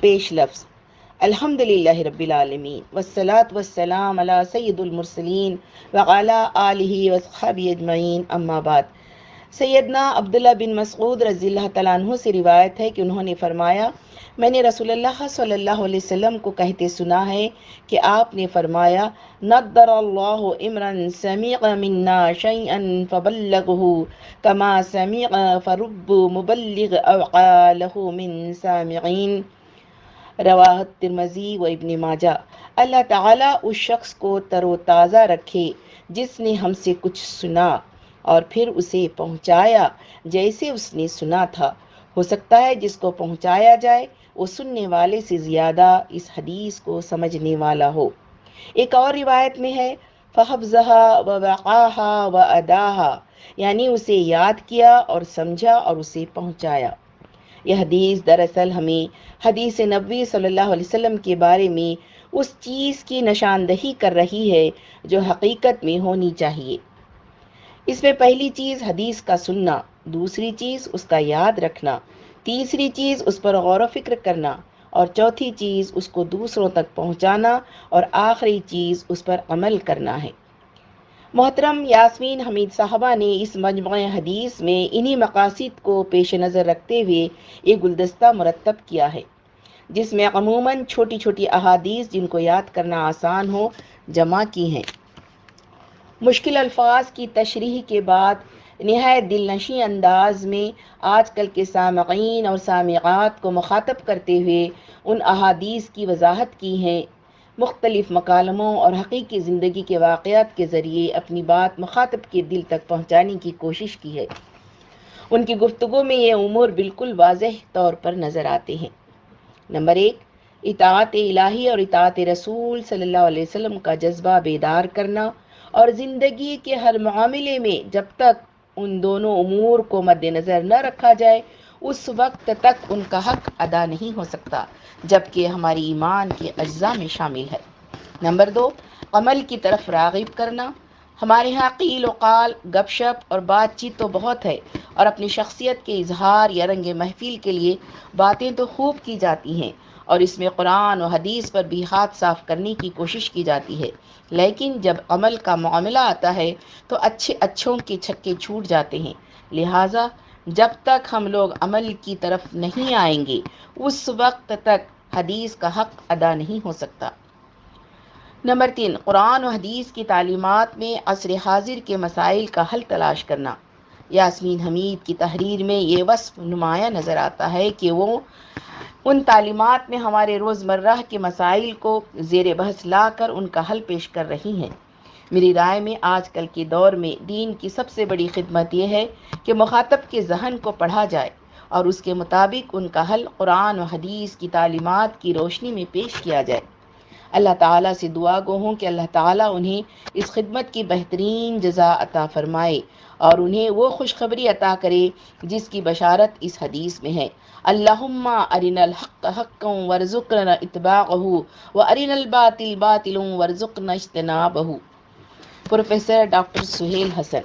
پیش لفظ۔ الحمد للہ رب العالمین۔ والصلاة والسلام علی سید المرسلین وعلا آلہ وصحابہ اجمعین، اما بعد۔ سیدنا عبداللہ بن مسعود رضی اللہ تعالیٰ عنہ سے روایت ہے کہ انہوں نے فرمایا، میں نے رسول اللہ صلی اللہ علیہ وسلم کو کہتے سنا ہے کہ آپ نے فرمایا، ندر اللہ عمران سمیع منا شیئا فبلغه کما سمیع فرب مبلغ اوقالہ من سامعین رواہ ترمزی و ابن ماجہ۔ اللہ تعالیٰ اس شخص کو تر و تازہ رکھے جس نے ہم سے کچھ سنا اور پھر اسے پہنچایا جیسے اس نے سنا تھا۔ ہو سکتا ہے جس کو پہنچایا جائے، وہ سننے والے سے زیادہ اس حدیث کو سمجھنے والا ہو۔ ایک اور روایت میں ہے فحفظہ و وقاہا و اداہا یعنی اسے یاد کیا اور سمجھا اور اسے پہنچایا۔ یہ حدیث دراصل ہمیں حدیث نبوی صلی اللہ علیہ وسلم کے بارے میں اس چیز کی نشاندہی کر رہی ہے جو حقیقت میں ہونی چاہیے۔ اس میں پہلی چیز حدیث کا سننا، دوسری چیز اس کا یاد رکھنا، تیسری چیز اس پر غور و فکر کرنا، اور چوتھی چیز اس کو دوسروں تک پہنچانا، اور آخری چیز اس پر عمل کرنا ہے۔ محترم یاسمین حمید صاحبہ نے اس مجموعہ حدیث میں انہی مقاصد کو پیش نظر رکھتے ہوئے ایک گلدستہ مرتب کیا ہے، جس میں عموماً چھوٹی چھوٹی احادیث جن کو یاد کرنا آسان ہو، جمع کی ہیں۔ مشکل الفاظ کی تشریح کے بعد نہایت دل نشی انداز میں آج کل کے سامعین اور سامعات کو مخاطب کرتے ہوئے ان احادیث کی وضاحت کی ہیں۔ مختلف مکالموں اور حقیقی زندگی کے واقعات کے ذریعے اپنی بات مخاطب کے دل تک پہنچانے کی کوشش کی ہے۔ ان کی گفتگو میں یہ امور بالکل واضح طور پر نظر آتے ہیں۔ نمبر ایک، اطاعت الہی اور اطاعت رسول صلی اللہ علیہ وسلم کا جذبہ بیدار کرنا اور زندگی کے ہر معاملے میں جب تک ان دونوں امور کو مد نظر نہ رکھا جائے اس وقت تک ان کا حق ادا نہیں ہو سکتا، جبکہ ہماری ایمان کے اجزاء میں شامل ہے۔ نمبر دو، عمل کی طرف راغب کرنا۔ ہمارے یہاں قیل و قال، گپ شپ اور بات چیت تو بہت ہے، اور اپنی شخصیت کے اظہار یا رنگ محفل کے لیے باتیں تو خوب کی جاتی ہیں، اور اس میں قرآن و حدیث پر بھی ہاتھ صاف کرنے کی کوشش کی جاتی ہے۔ لیکن جب عمل کا معاملہ آتا ہے تو اچھے اچھوں کے چھکے چھوٹ جاتے ہیں۔ لہٰذا جب تک ہم لوگ عمل کی طرف نہیں آئیں گے، اس وقت تک حدیث کا حق ادا نہیں ہو سکتا۔ نمبر تین، قرآن و حدیث کی تعلیمات میں عصر حاضر کے مسائل کا حل تلاش کرنا۔ یاسمین حمید کی تحریر میں یہ وصف نمایاں نظر آتا ہے کہ وہ ان تعلیمات میں ہمارے روزمرہ کے مسائل کو زیر بحث لا کر ان کا حل پیش کر رہی ہیں۔ میری رائے میں آج کل کے دور میں دین کی سب سے بڑی خدمت یہ ہے کہ مخاطب کے ذہن کو پڑھا جائے اور اس کے مطابق ان کا حل قرآن و حدیث کی تعلیمات کی روشنی میں پیش کیا جائے۔ اللہ تعالیٰ سے دعا گو ہوں کہ اللہ تعالیٰ انہیں اس خدمت کی بہترین جزا عطا فرمائے اور انہیں وہ خوشخبری عطا کرے جس کی بشارت اس حدیث میں ہے۔ اللہم ارن الحق حقا ورزقنا اتباعہ و ارن الباطل باطل ورزقنا اجتنابہ پروفیسر ڈاکٹر سہیل حسن۔